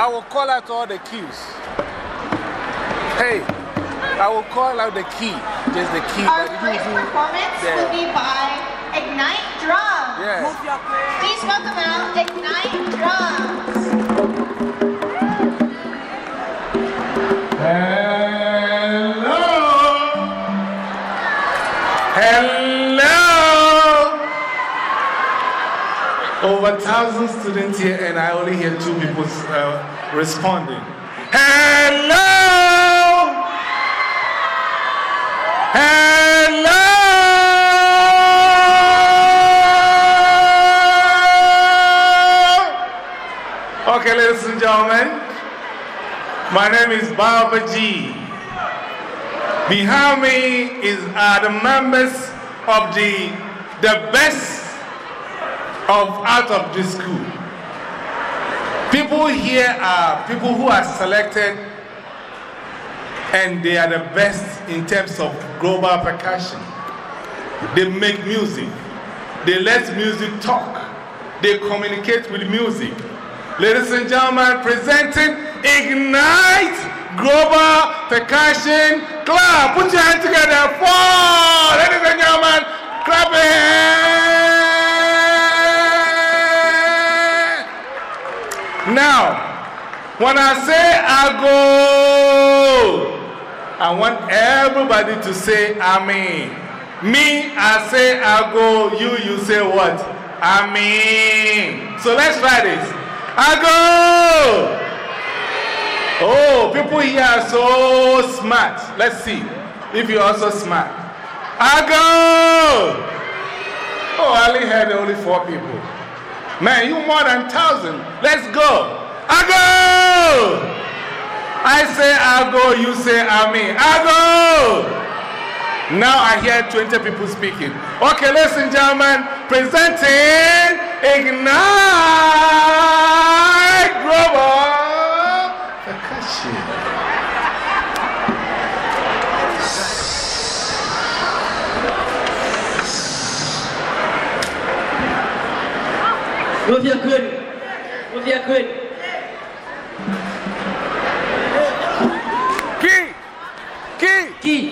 I will call out all the keys. Hey, I will call out the key, just the key. Our first do performance the- will be by Ignite Drums. Yeah. Please welcome out Ignite Drums. Hello. Over a thousand students here, and I only hear two people uh, responding. Hello. Hello. Okay, ladies and gentlemen. My name is Baba G. Behind me is, are the members of the, the best of out of this school. People here are people who are selected and they are the best in terms of global percussion. They make music, they let music talk, they communicate with music. Ladies and gentlemen, presenting Ignite Global Percussion Club. Put your hands together for, ladies and gentlemen, clap your hands. Now, when I say I go, I want everybody to say Amen. Me, I say I go, you, you say what? Amen. So let's try this. I go. Oh, people here are so smart. Let's see if you're also smart. I go. Oh, I only heard only four people. Man, you more than thousand. Let's go. I go. I say I go, you say I Amen. I go. Now I hear 20 people speaking. Okay, ladies and gentlemen, presenting Ignite Global Percussion. Move your good. Move your good. Key! Key. Key.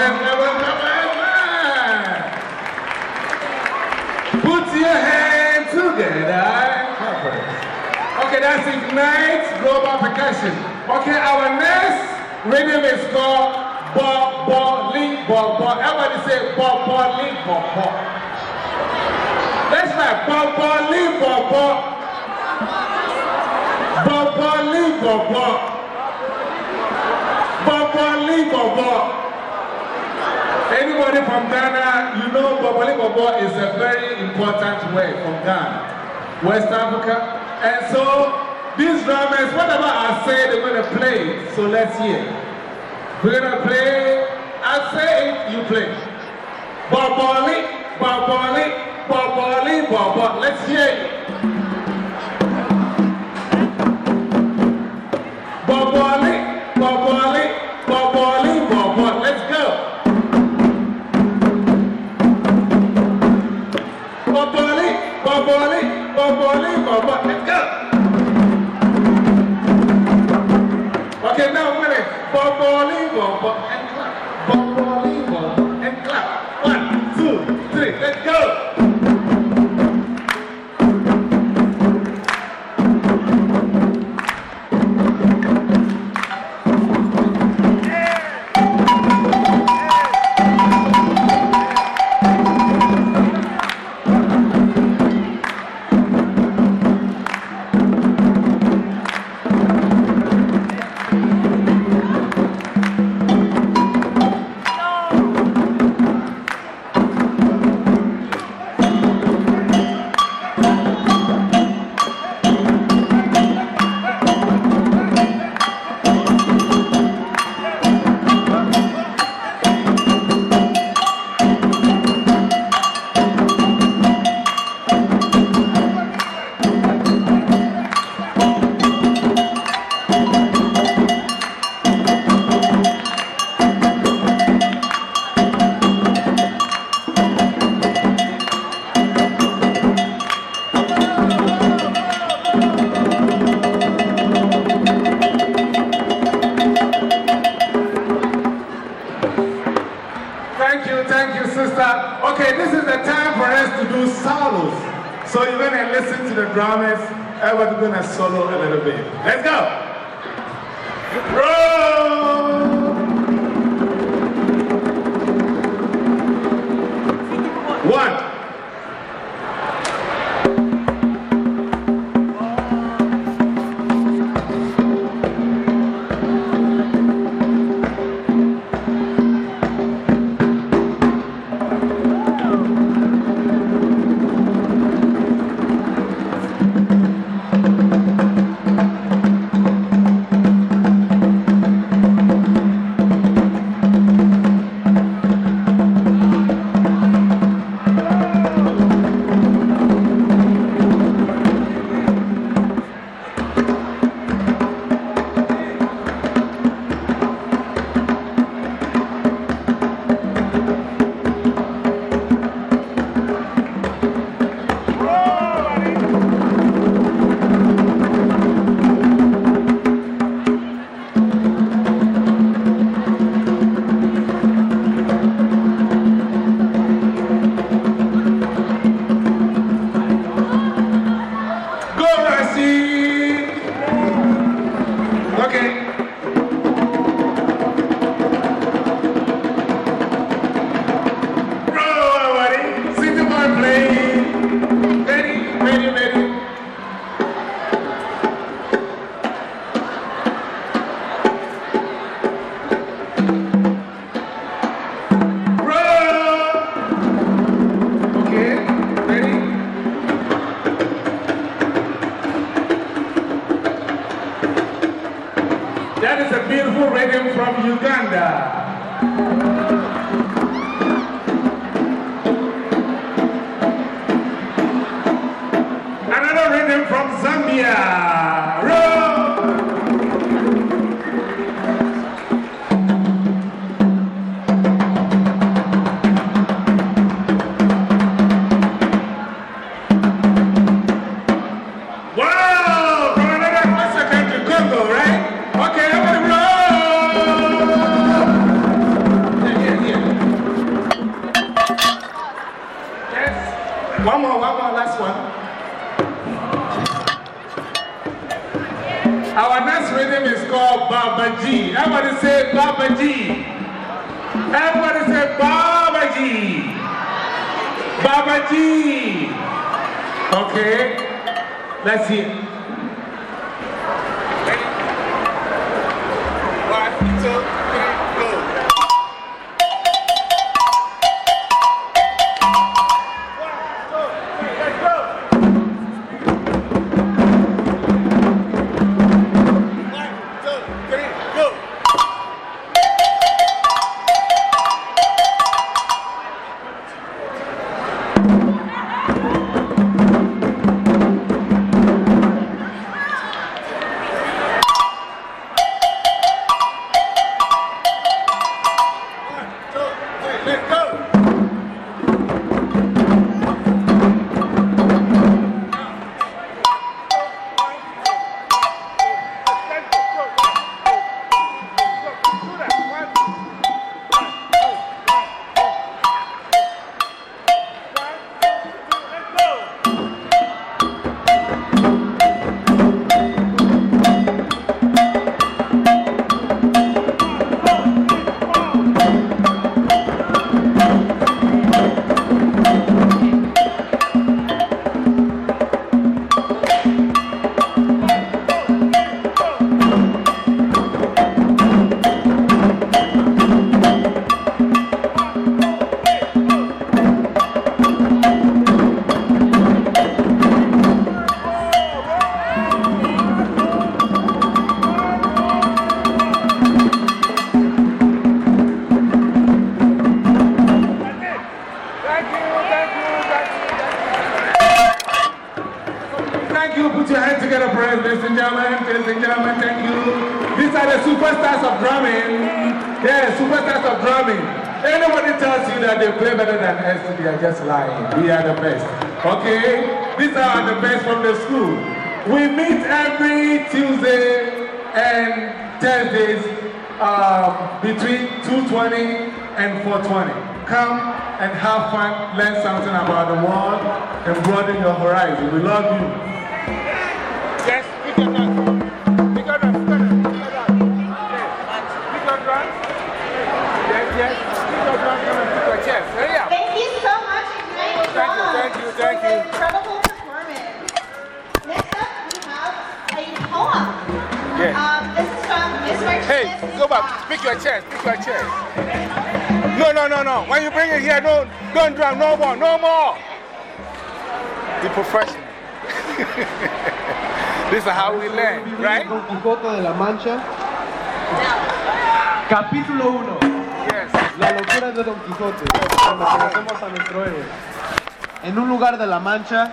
Clap your hands. Put your hand together. Okay, that's Ignite Global Percussion. Okay, our next rhythm is called Bo Bo Link Bo Bo. Everybody say Bo Bo Link Bo Bo. Let's try Bo Bo Link Bo Bo. Bo Bo Link Bo Bo. Boboli Bobo. Anybody from Ghana, you know Boboli Bobo is a very important word from Ghana. West Africa, And so, these drummers, whatever I say, they're going to play. So let's hear. We're going to play. I say you play. Boboli, boboli, boboli, boboli. Let's hear it. Okay, now I'm ready. Boboli, boboli, and clap. Boboli, So you're going to listen to the drummers. Everybody's going to solo a little bit. Let's go. Beautiful rhythm from Uganda. Another rhythm from Zambia. Is called Baba G. Everybody say Baba G. Everybody say Baba G. Baba G. Okay. Let's hear. Lift up. Thank you. These are the superstars of drumming. Yeah, superstars of drumming. Anybody tells you that they play better than us, they are just lying. We are the best. Okay? These are the best from the school. We meet every Tuesday and Thursdays um, between 2.20 and 4.20. Come and have fun, learn something about the world, and broaden your horizon. We love you. Chest. Hurry up. Thank you so much, Ignite Thank you, thank you, thank for the you. incredible performance. Next up, we have a poem. Yeah. Um, this is from Miss Martinez. Hey, go back. Pick your chest, pick your chest. No, no, no, no. When you bring it here, don't, don't drum no more, no more. Be professional. this is how we learn, right? Don Quijote de la Mancha. Capítulo 1. La locura de Don Quijote. Cuando conocemos a nuestro héroe. En un lugar de la Mancha